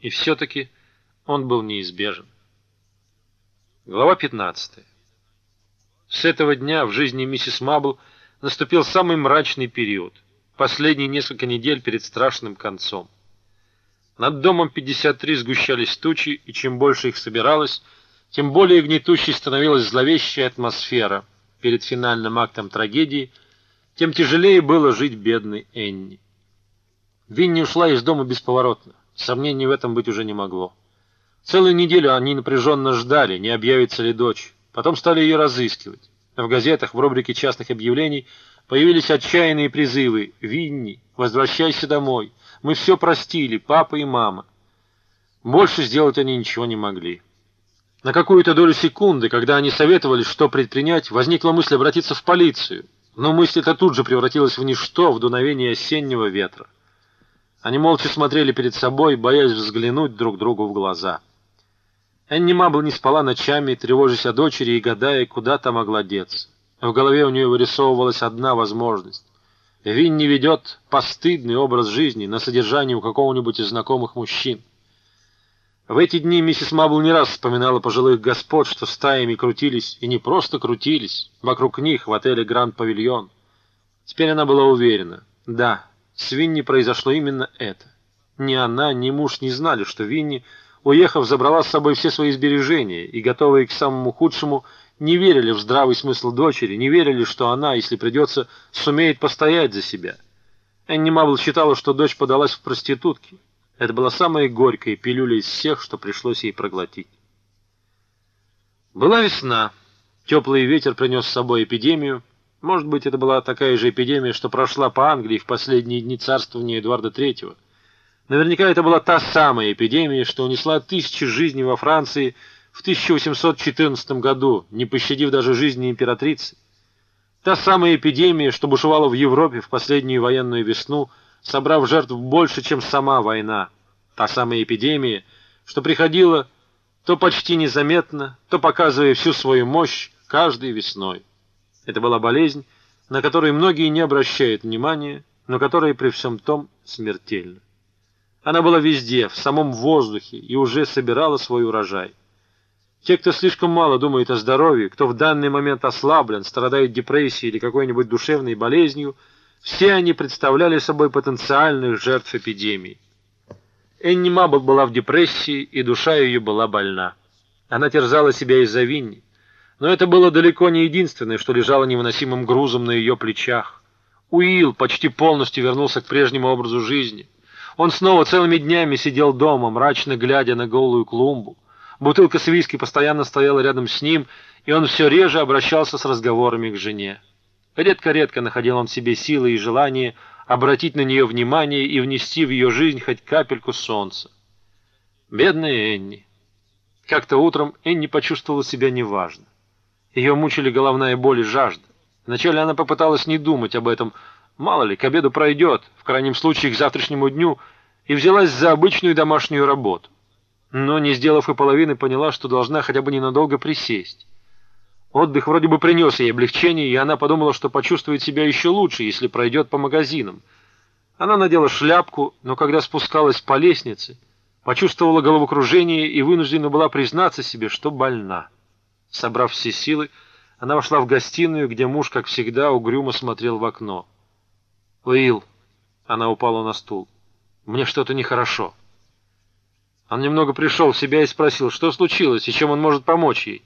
И все-таки он был неизбежен. Глава 15. С этого дня в жизни миссис Мабл наступил самый мрачный период, последние несколько недель перед страшным концом. Над домом 53 сгущались тучи, и чем больше их собиралось, тем более гнетущей становилась зловещая атмосфера перед финальным актом трагедии, тем тяжелее было жить бедной Энни. Винни ушла из дома бесповоротно, сомнений в этом быть уже не могло. Целую неделю они напряженно ждали, не объявится ли дочь. Потом стали ее разыскивать. В газетах в рубрике частных объявлений появились отчаянные призывы «Винни, возвращайся домой! Мы все простили, папа и мама!» Больше сделать они ничего не могли. На какую-то долю секунды, когда они советовали, что предпринять, возникла мысль обратиться в полицию. Но мысль эта тут же превратилась в ничто, в дуновение осеннего ветра. Они молча смотрели перед собой, боясь взглянуть друг другу в глаза. Энни Мабл не спала ночами, тревожась о дочери и гадая, куда та могла деться. В голове у нее вырисовывалась одна возможность. Винни ведет постыдный образ жизни на содержании у какого-нибудь из знакомых мужчин. В эти дни миссис Мабл не раз вспоминала пожилых господ, что стаями крутились, и не просто крутились, вокруг них в отеле «Гранд Павильон». Теперь она была уверена. Да, с Винни произошло именно это. Ни она, ни муж не знали, что Винни уехав, забрала с собой все свои сбережения и, готовые к самому худшему, не верили в здравый смысл дочери, не верили, что она, если придется, сумеет постоять за себя. Энни Мабл считала, что дочь подалась в проститутки. Это была самая горькая пилюля из всех, что пришлось ей проглотить. Была весна. Теплый ветер принес с собой эпидемию. Может быть, это была такая же эпидемия, что прошла по Англии в последние дни царствования Эдуарда Третьего. Наверняка это была та самая эпидемия, что унесла тысячи жизней во Франции в 1814 году, не пощадив даже жизни императрицы. Та самая эпидемия, что бушевала в Европе в последнюю военную весну, собрав жертв больше, чем сама война. Та самая эпидемия, что приходила то почти незаметно, то показывая всю свою мощь каждой весной. Это была болезнь, на которую многие не обращают внимания, но которая при всем том смертельна. Она была везде, в самом воздухе, и уже собирала свой урожай. Те, кто слишком мало думает о здоровье, кто в данный момент ослаблен, страдает депрессией или какой-нибудь душевной болезнью, все они представляли собой потенциальных жертв эпидемии. Энни Мабл была в депрессии, и душа ее была больна. Она терзала себя из-за Винни. Но это было далеко не единственное, что лежало невыносимым грузом на ее плечах. Уилл почти полностью вернулся к прежнему образу жизни — он снова целыми днями сидел дома, мрачно глядя на голую клумбу. Бутылка с виски постоянно стояла рядом с ним, и он все реже обращался с разговорами к жене. Редко-редко находил он в себе силы и желание обратить на нее внимание и внести в ее жизнь хоть капельку солнца. Бедная Энни. Как-то утром Энни почувствовала себя неважно. Ее мучили головная боль и жажда. Вначале она попыталась не думать об этом, Мало ли, к обеду пройдет, в крайнем случае к завтрашнему дню, и взялась за обычную домашнюю работу. Но, не сделав и половины, поняла, что должна хотя бы ненадолго присесть. Отдых вроде бы принес ей облегчение, и она подумала, что почувствует себя еще лучше, если пройдет по магазинам. Она надела шляпку, но когда спускалась по лестнице, почувствовала головокружение и вынуждена была признаться себе, что больна. Собрав все силы, она вошла в гостиную, где муж, как всегда, угрюмо смотрел в окно. «Уилл!» Она упала на стул. «Мне что-то нехорошо». Он немного пришел в себя и спросил, что случилось и чем он может помочь ей.